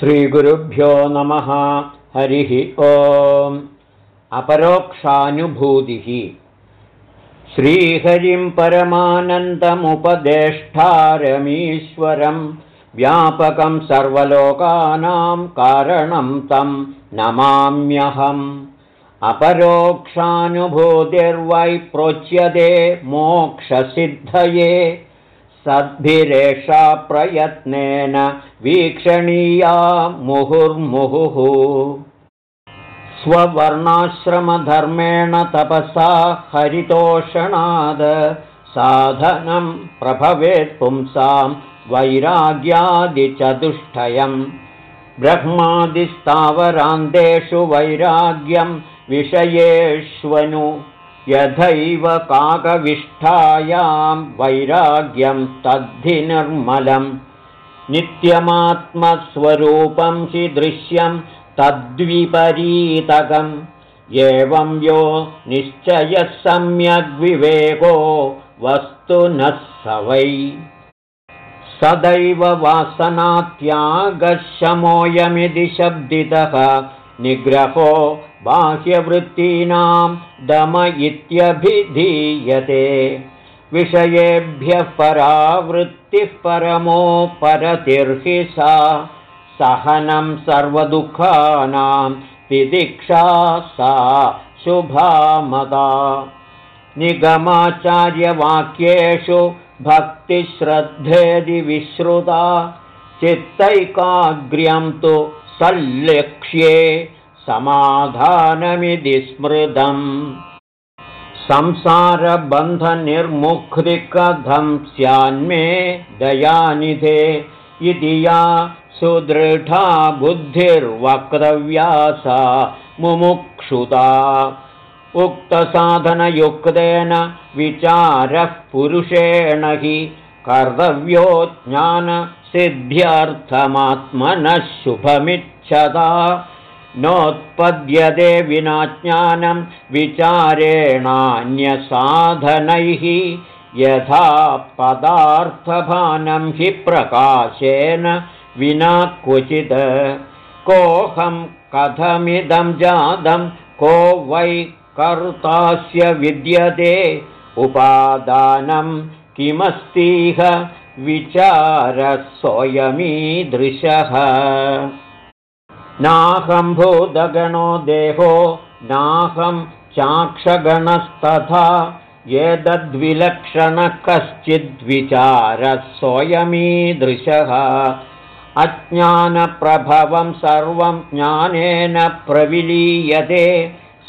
श्रीगुरुभ्यो नमः। हरिः ॐ अपरोक्षानुभूतिः। श्रीहरिं परमानन्दमुपदेष्टारमीश्वरं व्यापकं सर्वलोकानां कारणं तं नमाम्यहम्। अपरोक्षानुभूतिर्वै प्रोच्यते मोक्षसिद्धये सद्भिरेषा प्रयत्नेन वीक्षणीया मुहुर्मुहुः। स्ववर्णाश्रमधर्मेण तपसा हरितोषणाद साधनं प्रभवेत् पुंसां वैराग्यादिचतुष्टयम् ब्रह्मादिस्तावरान्तेषु वैराग्यं विषयेष्वनु यथैव काकविष्ठायां वैराग्यं तद्धि निर्मलम् नित्यमात्मस्वरूपं हि दृश्यं तद्विपरीतकम्। एवं यो निश्चयः सम्यग्विवेको वस्तु नः स वै। सदैव वासनात्यागशमोऽयमिति शब्दितः निग्रहो बाह्यवृत्तीनां दम इत्यभिधीयते। विषयेभ्यः परावृत्तिः परमो परतिर्हि सा सहनं सर्वदुःखानां तिदिक्षा सा शुभामदा। निगमाचार्यवाक्येषु भक्तिश्रद्धेदिविश्रुता चित्तैकाग्र्यं तु सल्लक्ष्ये समाधानमिति स्मृतम्। संसारबन्धनिर्मुक्तिकथं स्यान्मे दयानिधे इति या सुदृढा बुद्धिर्वक्तव्या सा मुमुक्षुता। उक्तसाधनयुक्तेन विचारः पुरुषेण हि कर्तव्यो ज्ञानसिद्ध्यर्थमात्मनः शुभमिच्छता नोत्पद्यते विना ज्ञानं विचारेणान्यसाधनैः यथा पदार्थभानं हि प्रकाशेन विना क्वचित् कोऽहं कथमिदं जातं को वै कर्तास्य विद्यते। उपादानं किमस्तीह विचारसोऽयमीदृशः नाहं भूतगणो देहो नाहं चाक्षगणस्तथा एतद्विलक्षणः कश्चिद्विचारः सोऽयमीदृशः अज्ञानप्रभवं सर्वं ज्ञानेन प्रविलीयते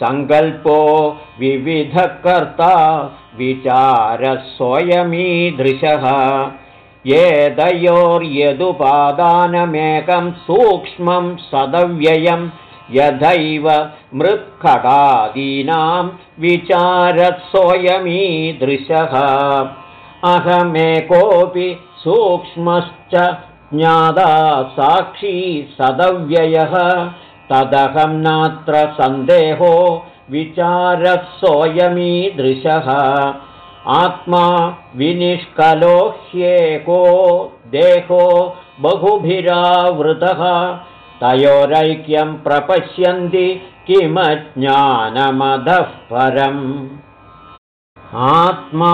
सङ्कल्पो विविधकर्ता विचारः सोऽयमीदृशः एतयोर्यदुपादानमेकं सूक्ष्मं सदव्ययं यथैव मृत्खगादीनां विचारः सोऽयमीदृशः अहमेकोऽपि सूक्ष्मश्च ज्ञाता साक्षी सदव्ययः। तदहं नात्र सन्देहो विचारः सोऽयमीदृशः आत्मा विनिष्कलो ह्येको देहो बहुभिरावृतः। तयोरैक्यं प्रपश्यन्ति किमज्ञानमधः परम्। आत्मा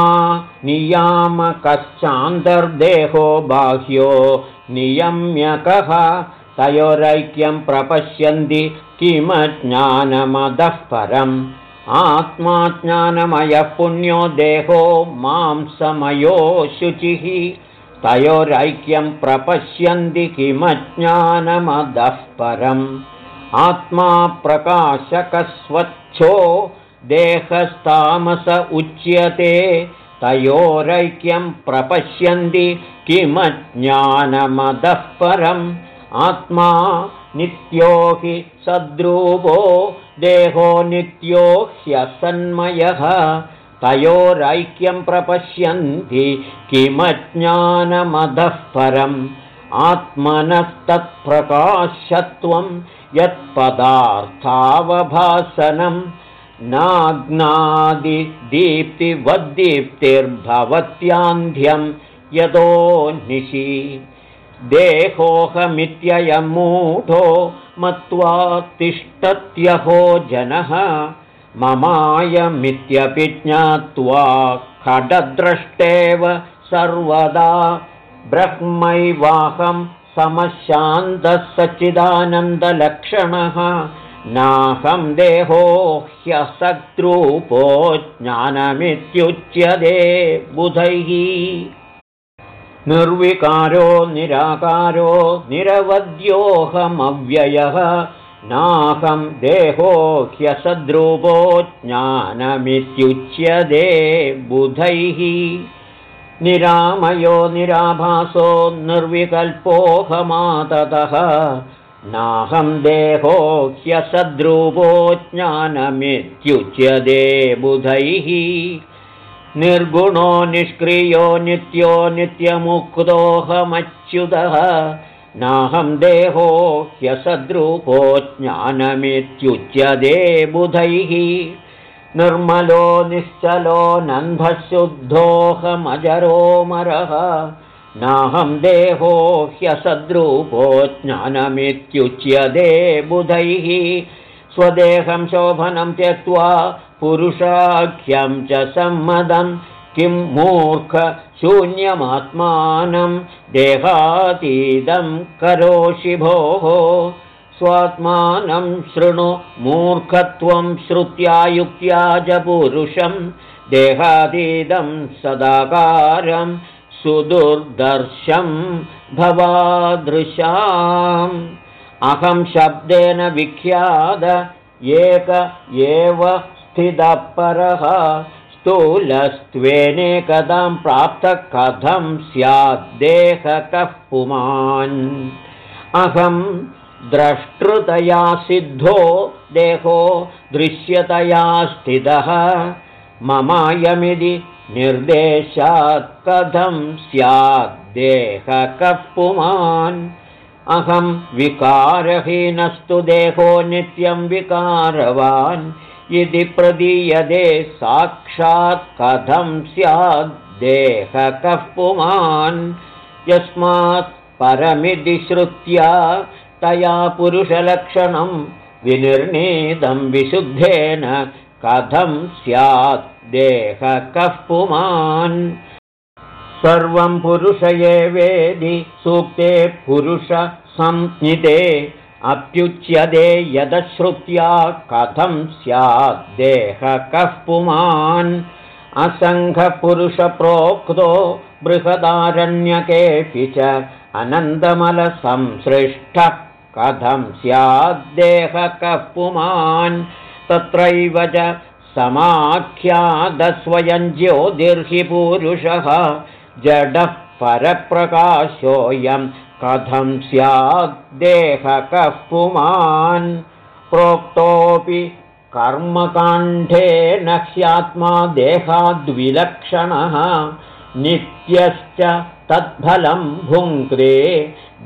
नियामकश्चान्तर्देहो बाह्यो नियम्यकः तयोरैक्यं प्रपश्यन्ति किमज्ञानमदः परम् आत्मा ज्ञानमयः पुण्यो देहो मांसमयो शुचिः तयोरैक्यं प्रपश्यन्ति किमज्ञानमदः परम्। आत्मा प्रकाशकस्वच्छो देहस्तामस उच्यते तयोरैक्यं प्रपश्यन्ति किमज्ञानमदः परम्। आत्मा नित्यो हि सद्रूपो देहो नित्यो ह्यसन्मयः। तयोरैक्यं प्रपश्यन्ति किमज्ञानमधः परम्। आत्मनस्तत्प्रकाशत्वं यत्पदार्थावभासनं। नाग्नादिदीप्तिवद्दीप्तिर्भवत्यान्ध्यं यतो निशि देहोऽहमित्ययमूढो मत्वा तिष्ठत्यहो जनः ममायमित्यपि ज्ञात्वा खडद्रष्टेव सर्वदा ब्रह्मैवाहं समशान्तः सच्चिदानन्दलक्षणः नाहं देहो ह्यसद्रूपो ज्ञानमित्युच्यते बुधैः निर्विकारो निराकारो निरवद्योऽहमव्ययः नाहं देहो ह्यसद्रूपो ज्ञानमित्युच्यते बुधैः। निरामयो निराभासो निर्विकल्पोऽहमाततः नाहं देहो ह्यसद्रूपो ज्ञानमित्युच्यते बुधैः निर्गुणो निष्क्रियो नित्यो नित्यमुक्तोऽहमच्युतः। नाहं देहो ह्यसद्रूपो ज्ञानमित्युच्यते बुधैः। निर्मलो निश्चलो नन्धशुद्धोऽहमजरोमरः। नाहं देहो ह्यसद्रूपो ज्ञानमित्युच्यते बुधैः। स्वदेहं शोभनं त्यक्त्वा पुरुषाख्यं च सम्मदं किं मूर्ख शून्यमात्मानं देहातीदं करोषि भोः। स्वात्मानं शृणु मूर्खत्वं श्रुत्या युक्त्या च पुरुषं देहातीदं सदाकारं सुदुर्दर्शं भवादृशाम्। अहं शब्देन विख्यात एक एव स्थितपरः स्थूलस्त्वेनेकदां प्राप्तः कथं स्याद्देहकः पुमान्। अहं द्रष्टृतया सिद्धो देहो दृश्यतया स्थितः। ममायमिति निर्देशात् कथं स्याद्देहकः पुमान्। अहं विकारहीनस्तु देहो नित्यं विकारवान् इति प्रदीयते साक्षात् कथं स्याद्देहकः पुमान्। यस्मात् परमिति श्रुत्या तया पुरुषलक्षणं विनिर्णीतं विशुद्धेन कथं स्यात् देहकः पुमान्। सर्वं पुरुष एवेदि सूक्ते पुरुषसंज्ञिते अप्युच्यते यदश्रुत्या कथं स्याद्देहकः पुमान्। असङ्घपुरुषप्रोक्तो बृहदारण्यकेऽपि च अनन्दमलसंसृष्टः कथं स्याद्देहकः पुमान्। तत्रैव च समाख्यादस्वयं ज्योतिर्हि पुरुषः। जडः परप्रकाशोऽयं कथं स्याद्देहकः पुमान् प्रोक्तोऽपि कर्मकाण्ठेन ह्यात्मा देहाद्विलक्षणः नित्यश्च तत्फलं भुङ्क्ते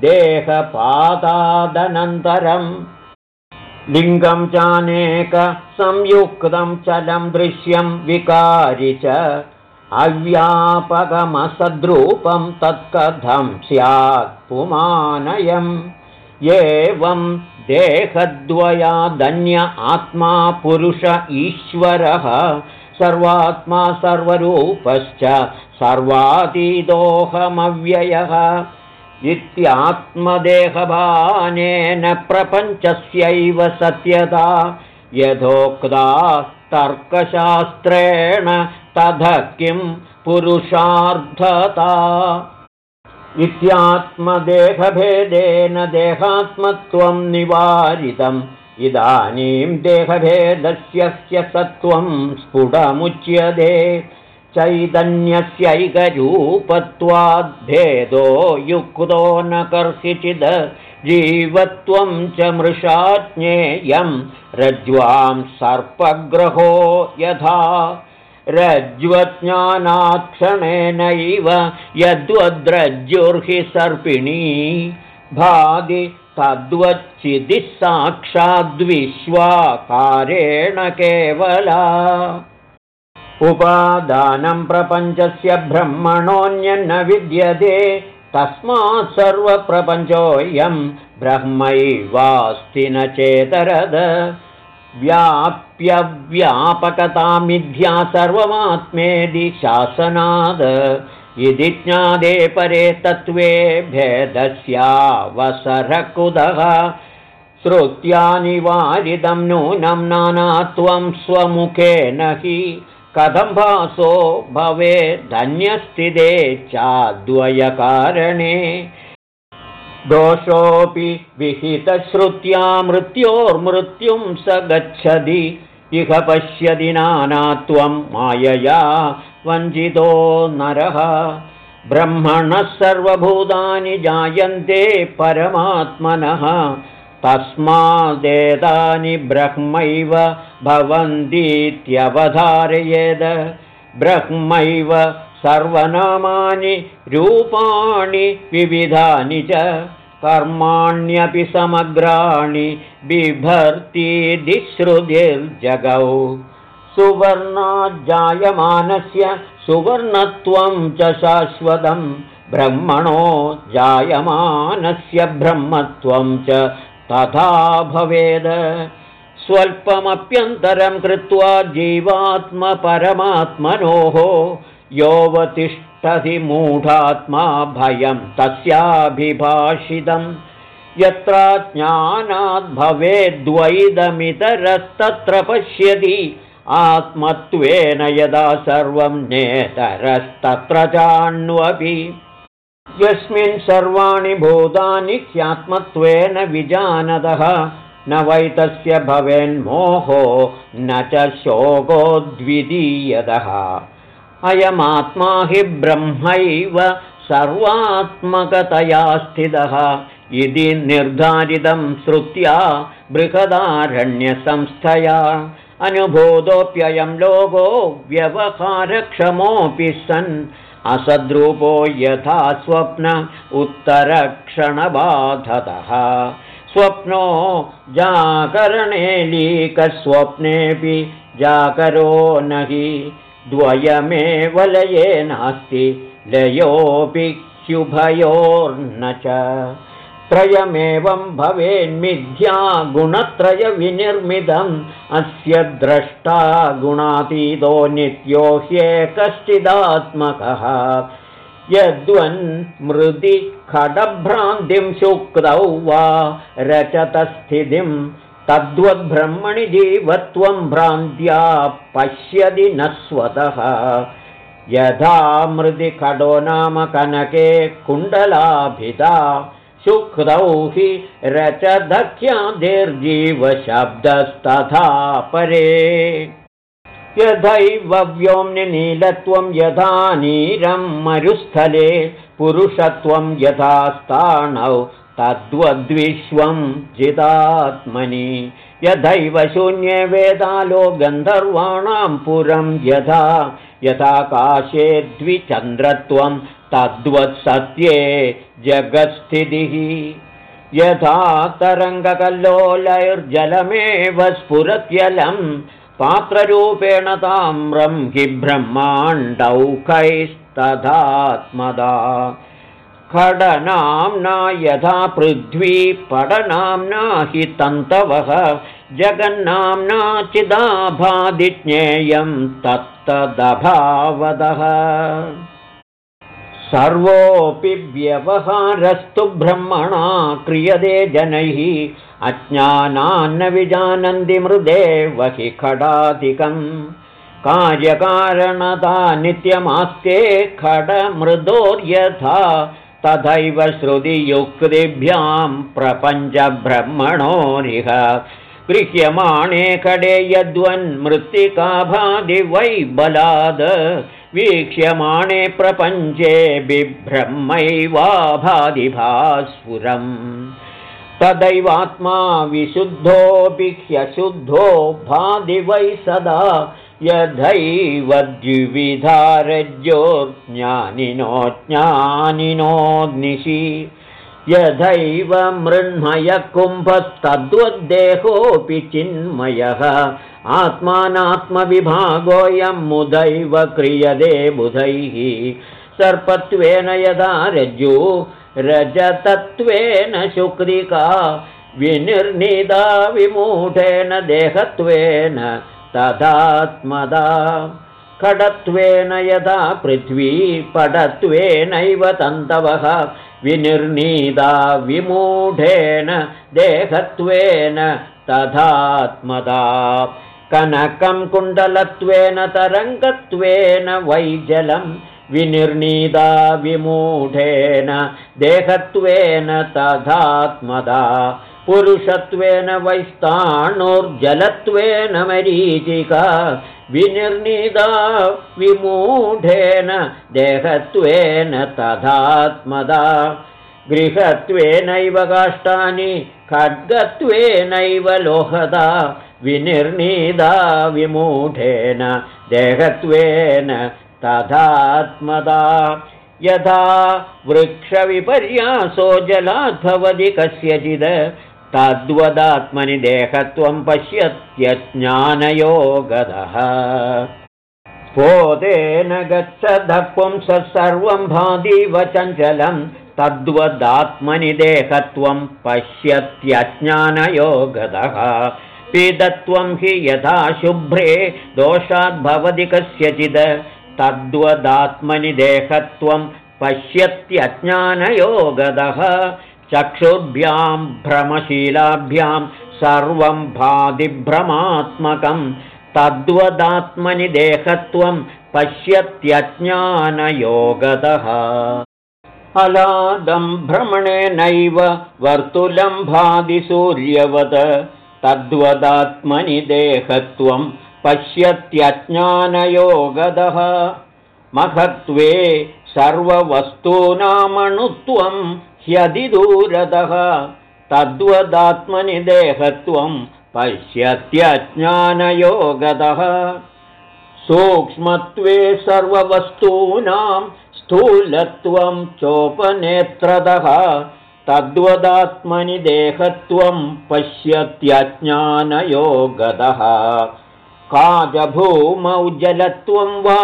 देहपादादनन्तरम् लिङ्गं चानेकसंयुक्तं चलं दृश्यं विकारि च अव्यापकमसद्रूपं तत्कथं स्यात् पुमानयम्। एवं देहद्वयादन्य आत्मा पुरुष ईश्वरः। सर्वात्मा सर्वरूपश्च सर्वातीतोऽहमव्ययः इत्यात्मदेहभानेन प्रपञ्चस्यैव सत्यता। यथोक्ता तर्कशास्त्रेण तथ किं पुरुषार्थता? इत्यात्मदेहभेदेन देहात्मत्वं निवारितम्। इदानीं देहभेदस्य सत्त्वं स्फुटमुच्यते। चैतन्यस्यैकरूपत्वाद्भेदो युक्तो न कर्षिचिद। जीवत्वं च मृषाज्ञेयं। रज्ज्वां सर्पग्रहो यथा रज्ज्वज्ञानात्क्षणेनैव यद्वद्रज्जुर्हि सर्पिणी भादि तद्वच्चिदिः साक्षाद्विश्वाकारेण केवला। उपादानं प्रपञ्चस्य ब्रह्मणोऽन्यन्न विद्यते तस्मात् सर्वप्रपञ्चोऽयं ब्रह्मैवास्ति न चेतरद व्याप्यव्यापकतामिथ्या सर्वमात्मेदि शासनाद। इति ज्ञादे परे तत्त्वे भेदस्यावसरकुदः। श्रुत्यानिवारितं नूनं नानात्वं स्वमुखेन हि। कथं भासो भवे धन्यस्थिते चाद्वयकारणे दोषोऽपि विहितश्रुत्या मृत्योर्मृत्युं स गच्छति। इह पश्यति नानात्वं मायया वञ्चितो नरः। ब्रह्मणः सर्वभूतानि जायन्ते परमात्मनः। तस्मादेतानि ब्रह्मैव भवन्तीत्यवधारयेद। ब्रह्मैव सर्वनामानि रूपाणि विविधानि च कर्माण्यपि समग्राणि बिभर्तीदिश्रुतिर्जगौ सुवर्णाज्जायमानस्य सुवर्णत्वं च शाश्वतं ब्रह्मणो जायमानस्य ब्रह्मत्वं च तथा भवेद। स्वल्पमप्यन्तरं कृत्वा जीवात्मपरमात्मनोः योऽवतिष्ठति मूढात्मा भयं तस्याभिभाषितं। यत्र ज्ञानाद्भवेद्वैदमितरस्तत्र पश्यति। आत्मत्वेन यदा सर्वं नेतरस्तत्र चान्वपि। यस्मिन् सर्वाणि भूतानि ह्यात्मत्वेन विजानदः न वैतस्य भवेन्मोहो न च शोको द्वितीयतः अयमात्मा हि ब्रह्मैव सर्वात्मकतया स्थितः। इति निर्धारितं श्रुत्या बृहदारण्यसंस्थया। अनुभूतोऽप्ययं लोको व्यवहारक्षमोऽपि सन्। असद्रूपो यथा स्वप्न उत्तरक्षणबाधतः। स्वप्नो जागरणे लीकस्वप्नेऽपि जागरो न हि द्वयमेव लये नास्ति लयोऽपि ह्युभयोर्न च। त्रयमेवं भवेन्मिथ्या गुणत्रयविनिर्मितम्। अस्य द्रष्टा गुणातीतो नित्यो ह्येकश्चिदात्मकः यद्वन्मृदि खडभ्रान्तिं शुक्तौ वा रचतस्थितिं तद्वद्ब्रह्मणि जीवत्वं भ्रान्त्या पश्यति न स्वतः। यथा मृदि खडो नाम कनके कुण्डलाभिधा शुक्रौ हि रचदख्यादिर्जीवशब्दस्तथा परे। यथैव व्योम्निनीलत्वं यथा नीरं मरुस्थले पुरुषत्वं यथा स्थाणौ तद्वद्विश्वं जितात्मनि। यथैव शून्ये वेदालो गन्धर्वाणां पुरं यथा यथाकाशे द्विचन्द्रत्वं तद्वत्सत्ये जगत्स्थितिः। यथा तरङ्गकल्लोलैर्जलमेव स्फुरत्यलं पात्ररूपेण ताम्रं हि ब्रह्माण्डौकैस्तथात्मदा खडनाम्ना यथा पृथ्वी पडनाम्ना हि तन्तवः जगन्नाम्ना चिदाभादिज्ञेयं तत्तदभावदः। सर्वोऽपि व्यवहारस्तु ब्रह्मणा क्रियते जनैः अज्ञानान्न विजानन्ति मृदेव हि खडादिकम् कार्यकारणता नित्यमास्ते खडमृदोर्यथा तथैव श्रुतियुक्तिभ्यां प्रपञ्चब्रह्मणोरिह गृह्यमाणे खडे यद्वन्मृत्तिकाभादि वै बलाद वीक्ष्यमाणे प्रपञ्चे बिब्रह्मैवाभादिभास्फुरम् तदैवात्मा विशुद्धोऽपि ह्यशुद्धो भादि वै सदा यथैव द्विविधारज्योज्ञानिनो ज्ञानिनोऽग्निशि यथैव मृण्मयः कुम्भस्तद्वद्देहोऽपि चिन्मयः आत्मानात्मविभागोऽयं मुदैव क्रियते बुधैः सर्पत्वेन यदा रज्जु रजतत्वेन शुक्रिका विनिर्निदा विमूढेन देहत्वेन तदात्मदा खडत्वेन यदा पृथ्वी पडत्वेनैव तन्तवः विनिर्नीदा विमूढेन देहत्वेन तथात्मदा कनकं कुण्डलत्वेन तरङ्गत्वेन वैजलं विनिर्नीदा विमूढेन देहत्वेन तथात्मदा पुरुषत्वेन वैस्ताणुर्जलत्वेन मरीचिका विनिर्णीदा विमूढेन देहत्वेन तथात्मदा। गृहत्वेनैव काष्ठानि खड्गत्वेनैव लोहदा विनिर्णीदा विमूढेन देहत्वेन तथात्मदा। यथा वृक्षविपर्यासो जलाद्भवति कस्यचिद् तद्वदात्मनि देहत्वं पश्यत्यज्ञानयोगदः। पोतेन गच्छदः पुंस सर्वं भादिव चञ्चलं तद्वदात्मनि देहत्वं पश्यत्यज्ञानयोगदः। पीदत्वं हि यथा शुभ्रे दोषाद्भवति कस्यचिद् तद्वदात्मनि देहत्वं पश्यत्यज्ञानयोगदः चक्षुर्भ्यां भ्रमशीलाभ्यां सर्वं भादिभ्रमात्मकं तद्वदात्मनि देहत्वं पश्यत्यज्ञानयोगदः। अलादं भ्रमणेनैव वर्तुलं भादिसूर्यवद तद्वदात्मनि देहत्वं पश्यत्यज्ञानयोगदः। महत्त्वे सर्ववस्तूनामणुत्वं ह्यधिदूरतः तद्वदात्मनि देहत्वं पश्यत्यज्ञानयोगतः सूक्ष्मत्वे सर्ववस्तूनां स्थूलत्वं चोपनेत्रतः तद्वदात्मनि देहत्वं पश्यत्यज्ञानयोगतः काजभूमौ जलत्वं वा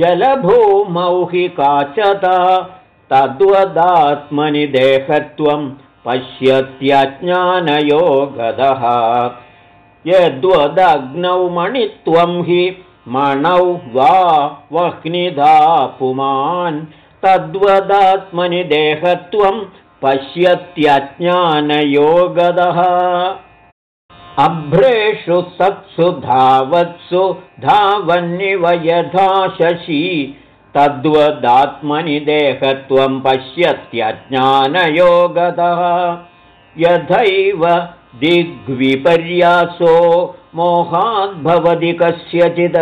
जलभूमौ हि काचता तद्वदात्मनि देहत्वं पश्यत्यज्ञानयोगदः। यद्वदग्नौ मणित्वं हि मणौ वा वह्निधा पुमान् तद्वदात्मनि देहत्वं पश्यत्यज्ञानयोगदः। अभ्रेषु सत्सु धावत्सु धावन्निव यथा शशी तद्वदात्मनि देहत्वं पश्यत्यज्ञानयोगतः यथैव दिग्विपर्यासो मोहाद्भवति कस्यचित्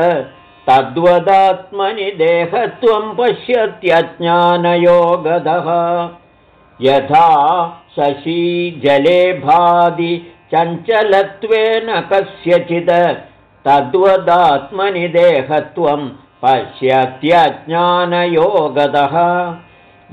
तद्वदात्मनि देहत्वं पश्यत्यज्ञानयोगतः यथा शशीजले भादि चञ्चलत्वेन कस्यचित् तद्वदात्मनि देहत्वं पश्यत्यज्ञानयोगतः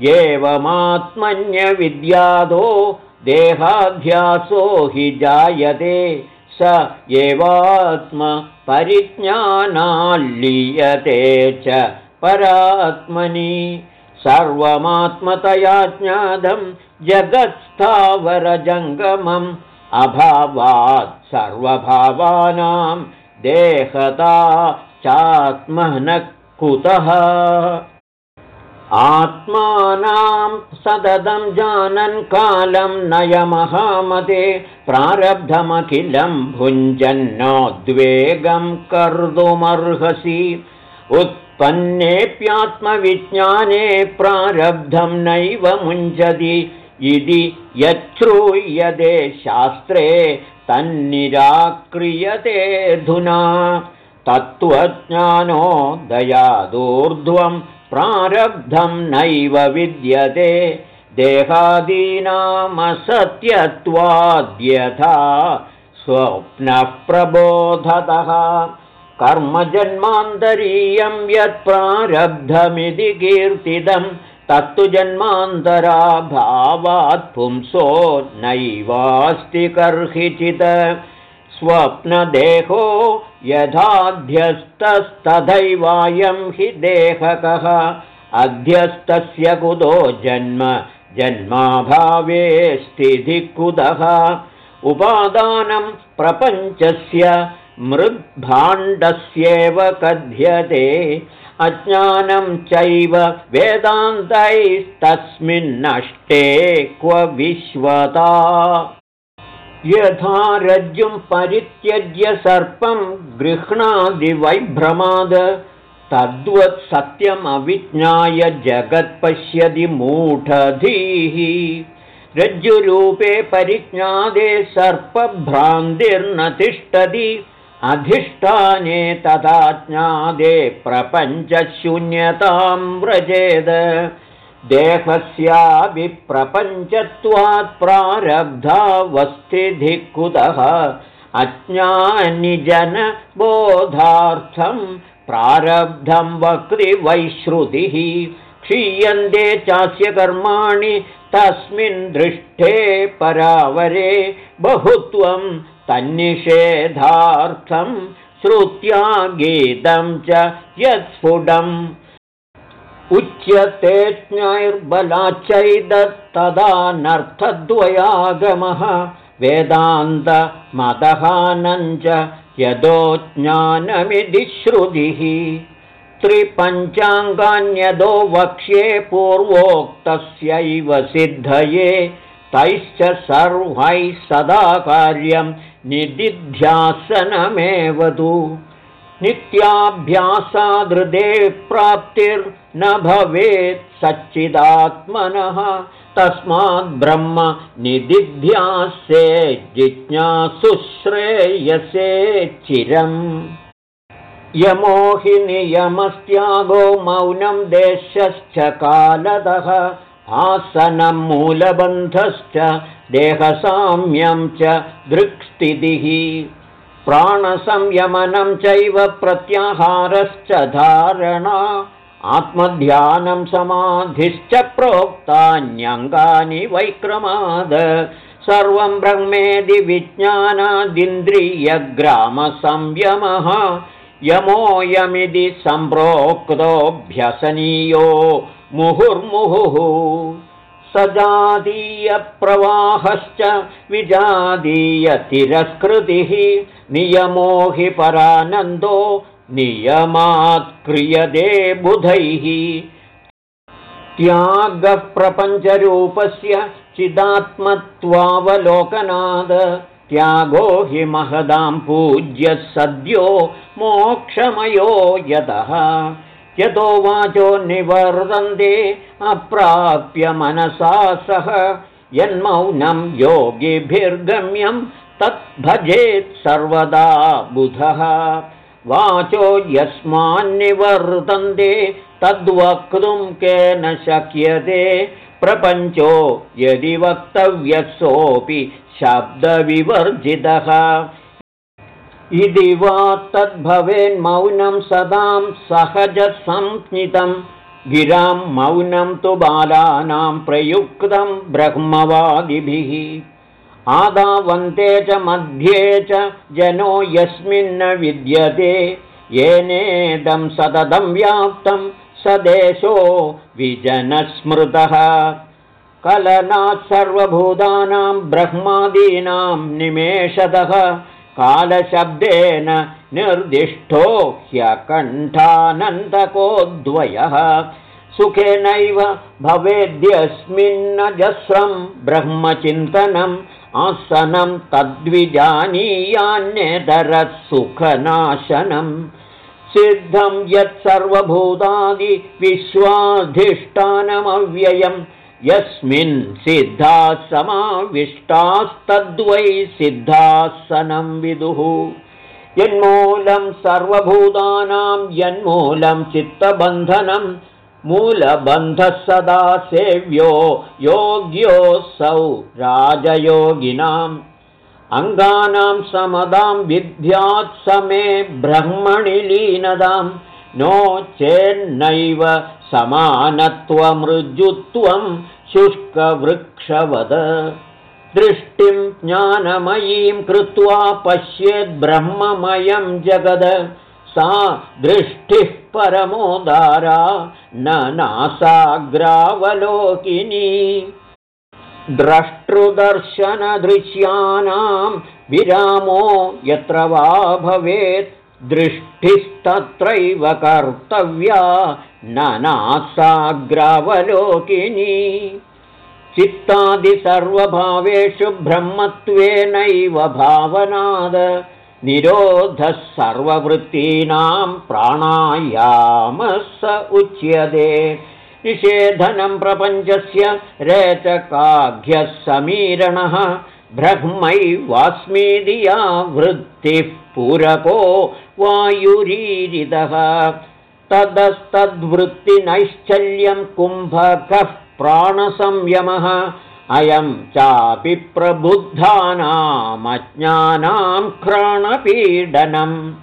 एवमात्मन्यविद्यादो देहाध्यासो हि जायते। स एवात्मपरिज्ञानाल्लीयते च परात्मनि। सर्वमात्मतया ज्ञातं जगत्स्थावरजङ्गमम्। अभावात् सर्वभावानां देहता चात्मनः कुतः? आत्मानां सततं जानन् कालं नयमहामते प्रारब्धमखिलं भुञ्जन्नोद्वेगं कर्तुमर्हसि। उत्पन्नेऽप्यात्मविज्ञाने प्रारब्धं नैव मुञ्जति इति यच्छ्रूयते शास्त्रे तन्निराक्रियतेऽधुना तत्त्वज्ञानो दयादूर्ध्वं प्रारब्धं नैव विद्यते देहादीनामसत्यत्वाद्यथा स्वप्नः प्रबोधतः कर्मजन्मान्तरीयं यत्प्रारब्धमिति कीर्तितं तत्तु जन्मान्तराभावात् पुंसो नैवास्ति कर्हिचित् स्वप्नदेहो यथाध्यस्तस्तथैवायं हि देहकः। अध्यस्तस्य कुतो जन्म जन्माभावे स्थितिः कुतः उपादानं प्रपञ्चस्य मृद्भाण्डस्येव कथ्यते। अज्ञानं चैव वेदान्तैस्तस्मिन्नष्टे क्व विश्वता यथा रज्जुं परित्यज्य सर्पं गृह्णादिवैभ्रमाद तद्वत् सत्यमविज्ञाय जगत्पश्यति मूढधीः। रज्जुरूपे परिज्ञादे सर्पभ्रान्तिर्न तिष्ठति अधिष्ठाने तथा ज्ञादे प्रपञ्चशून्यतां व्रजेद देहस्याभिप्रपञ्चत्वात् प्रारब्धावस्थिधिः कुतः अज्ञानिजनबोधार्थं प्रारब्धं वक्रिवैश्रुतिः क्षीयन्ते चास्य कर्माणि तस्मिन् दृष्टे परावरे बहुत्वं तन्निषेधार्थं श्रुत्या गीतं च यत्स्फुटम् उच्यते ज्ञैर्बलाच्चैदत्तदानर्थद्वयागमः वेदान्तमदहानञ्च यदो ज्ञानमिति श्रुतिः त्रिपञ्चाङ्गान्यदो वक्ष्ये पूर्वोक्तस्यैव सिद्धये। तैश्च सर्वैः सदा कार्यं निदिध्यासनमेव तु नित्याभ्यासादृदे प्राप्तिर्न भवेत् सच्चिदात्मनः तस्माद्ब्रह्म निदिध्यासे जिज्ञासुश्रेयसे चिरम्। यमो हि नियमस्त्यागो मौनं देशश्च कालदः आसनं मूलबन्धश्च देहसाम्यं च दृक्स्थितिः प्राणसंयमनं चैव प्रत्याहारश्च धारणा आत्मध्यानं समाधिश्च प्रोक्तान्यङ्गानि वैक्रमाद। सर्वं ब्रह्मेदि विज्ञानादिन्द्रियग्रामसंयमः यमोऽयमिति सम्प्रोक्तोऽभ्यसनीयो मुहुर्मुहुः सजातीयप्रवाहश्च विजातीयतिरस्कृतिः नियमो हि परानन्दो नियमात्क्रियते बुधैः। त्यागः प्रपञ्चरूपस्य चिदात्मत्वावलोकनाद त्यागो हि महदां पूज्य सद्यो मोक्षमयो यतः यतो वाचो निवर्तन्ते अप्राप्य मनसा सह। यन्मौनं योगिभिर्गम्यं तद्भजेत् सर्वदा बुधः। वाचो यस्मान्निवर्तन्ते तद्वक्तुं केन शक्यते। प्रपञ्चो यदि वक्तव्यसोऽपि शब्दविवर्जितः इति वा तद्भवेन्मौनं सदां सहजसंज्ञितं गिरां मौनं तु बालानां प्रयुक्तं ब्रह्मवादिभिः। आदावन्ते च मध्ये च जनो यस्मिन्न विद्यते। येनेदं सततं व्याप्तं स देशो विजनस्मृतः। कलनात् सर्वभूतानां ब्रह्मादीनां निमेषतः कालशब्देन निर्दिष्टो ह्यकण्ठानन्दकोद्वयः सुखेनैव भवेद्यस्मिन्नजस्रं ब्रह्मचिन्तनम् आसनं तद्विजानीयान्यतरसुखनाशनम् सिद्धं यत्सर्वभूतादिविश्वाधिष्ठानमव्ययम् यस्मिन् सिद्धाः समाविष्टास्तद्वै सिद्धासनं विदुः। यन्मूलं सर्वभूतानां यन्मूलं चित्तबन्धनं मूलबन्धः सदा सेव्यो योग्योऽसौ राजयोगिनाम्। अङ्गानां समदां विद्यात् समे ब्रह्मणि लीनदां नो चेन्नैव समानत्वमृजुत्वं शुष्कवृक्षवद। दृष्टिं ज्ञानमयीं कृत्वा पश्येद्ब्रह्ममयं जगद। सा दृष्टिः परमोदारा न नासाग्रावलोकिनी। द्रष्टृदर्शनदृश्यानां विरामो यत्र वा भवेत् दृष्टिस्तत्रैव कर्तव्या न नासाग्रावलोकिनी चित्तादिसर्वभावेषु ब्रह्मत्वेनैव भावनाद। निरोधः सर्ववृत्तीनां प्राणायामः स उच्यते। निषेधनं प्रपञ्चस्य रेचकाघ्यः समीरणः। ब्रह्मैवास्मीदिया वृत्तिः पूरको वायुरीरितः। ततस्तद्वृत्तिनैश्चल्यं कुम्भकः प्राणसंयमः। अयं चापि प्रबुद्धानामज्ञानां ख्राणपीडनम्।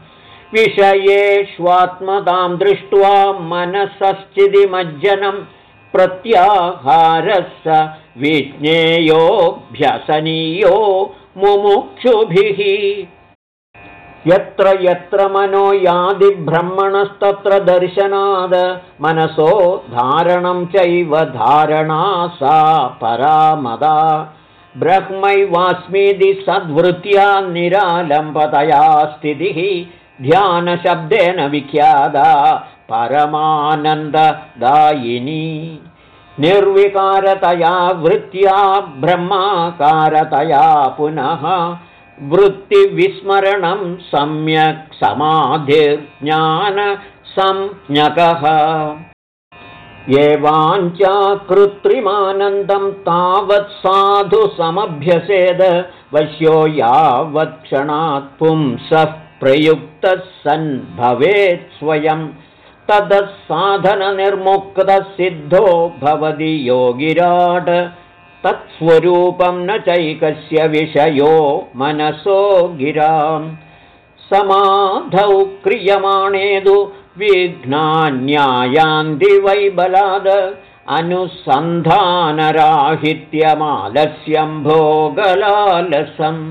विषयेष्वात्मतां दृष्ट्वा मनसश्चिदिमज्जनं प्रत्याहारः स विज्ञेयोऽभ्यसनीयो मुमुक्षुभिः यत्र यत्र मनो यादिब्रह्मणस्तत्र दर्शनाद मनसो धारणं चैव धारणा सा परामदा। ब्रह्मैवास्मीति सद्वृत्त्या निरालम्बतया स्थितिः ध्यानशब्देन विख्यादा परमानन्ददायिनी। निर्विकारतया वृत्त्या ब्रह्माकारतया पुनः वृत्तिविस्मरणं सम्यक् समाधिज्ञानसंज्ञकः एवाञ्चाकृत्रिमानन्दं तावत् साधु समभ्यसेद वश्यो यावत् क्षणात् पुंसः प्रयुक्तः सन् भवेत् स्वयं। ततः साधननिर्मुक्तः सिद्धो भवति योगिराट् तत्स्वरूपं न चैकस्य विषयो मनसो गिराम्। समाधौ क्रियमाणेदु विघ्नान्यायान्ति वै बलाद अनुसन्धानराहित्यमालस्यं भोगलालसम्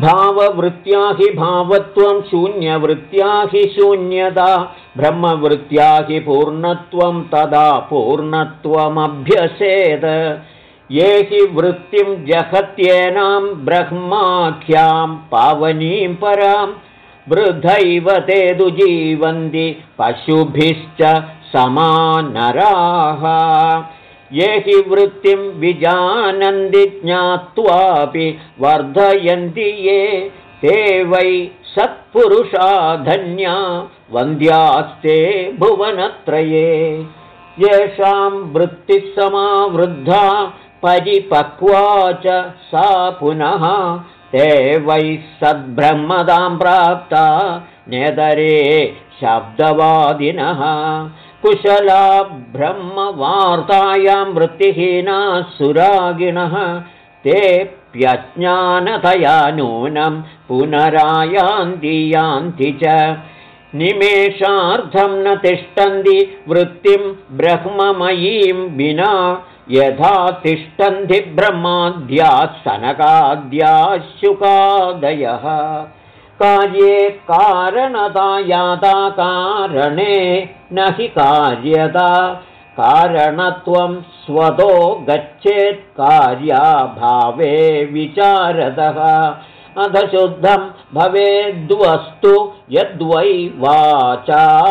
भाववृत्त्या हि भावत्वं शून्यवृत्त्या हि शून्यता ब्रह्मवृत्त्या हि पूर्णत्वं तदा पूर्णत्वमभ्यसेद। ये हि वृत्तिं जहत्येनां ब्रह्माख्यां पावनीं परां वृद्धैव ते तु जीवन्ति पशुभिश्च समानराः ये हि वृत्तिं विजानन्ति ज्ञात्वापि वर्धयन्ति ये ते वै सत्पुरुषा धन्या वन्द्यास्ते भुवनत्रये। येषां वृत्तिः समावृद्धा परिपक्वा च सा पुनः ते वै सद्ब्रह्मदां प्राप्ता नेदरे शब्दवादिनः कुशला ब्रह्मवार्तायां वृत्तिहीनाः सुरागिणः तेऽप्यज्ञानतया नूनं पुनरायान्ति यान्ति च। निमेषार्धं न तिष्ठन्ति वृत्तिं ब्रह्ममयीं विना यथा तिष्ठन्ति ब्रह्माद्याः सनकाद्याः शुकादयः कार्ये कारणता याता कारणे न हि कार्यता कारणत्वं स्वतो गच्छेत् कार्याभावे विचारतः अधशुद्धं भवेद्वस्तु यद्वै वाचामगोचरं।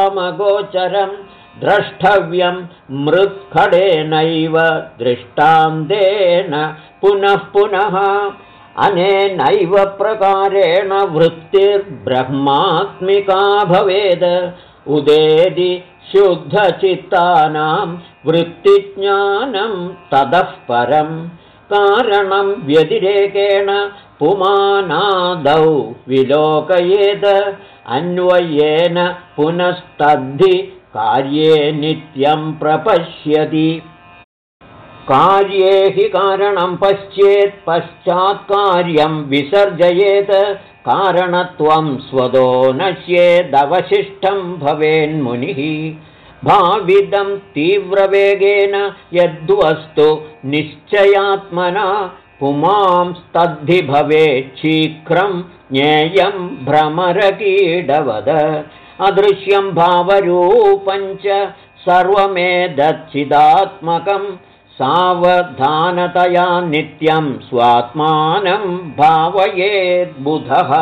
द्रष्टव्यं मृत्खडेनैव दृष्टान्तेन पुनः पुनः अनेनैव प्रकारेण वृत्तिर्ब्रह्मात्मिका भवेद्। उदेदि शुद्धचित्तानां वृत्तिज्ञानं ततः परं। कारणं व्यतिरेकेण पुमानादौ विलोकयेद। अन्वयेन पुनस्तद्धि कार्ये नित्यं प्रपश्यति कार्ये हि कारणं पश्चेत् पश्चात्कार्यं विसर्जयेत् कारणत्वं स्वदो नश्येदवशिष्टं भवेन्मुनिः। भाविदं तीव्रवेगेन यद्वस्तु निश्चयात्मना पुमांस्तद्धि भवेच्छीघ्रं ज्ञेयं भ्रमरकीडवद। अदृश्यं भावरूपञ्च सर्वमेदच्चिदात्मकं सावधानतया नित्यं स्वात्मानं भावयेद्बुधः।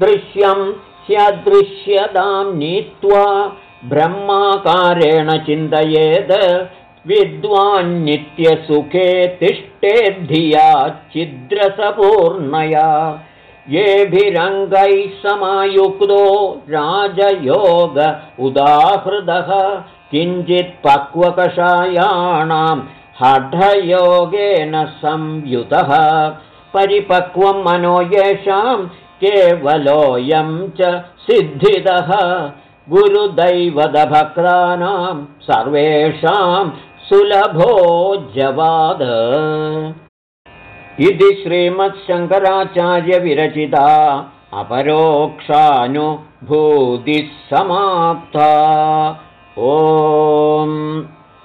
दृश्यं ह्यदृश्यतां नीत्वा ब्रह्माकारेण चिन्तयेद्। विद्वान्नित्यसुखे तिष्ठेद्धिया छिद्रसपूर्णया। येभिरङ्गैः समायुक्तो राजयोग उदाहृदः। किञ्चित्पक्वकषायाणां हठयोगेन संयुतः। परिपक्वं मनो येषां केवलोऽयं च सिद्धितः। गुरुदैवदभक्तानां सर्वेषां सुलभो जवाद इति श्रीमत्शङ्कराचार्यविरचिता अपरोक्षानुभूतिः समाप्ता ॐ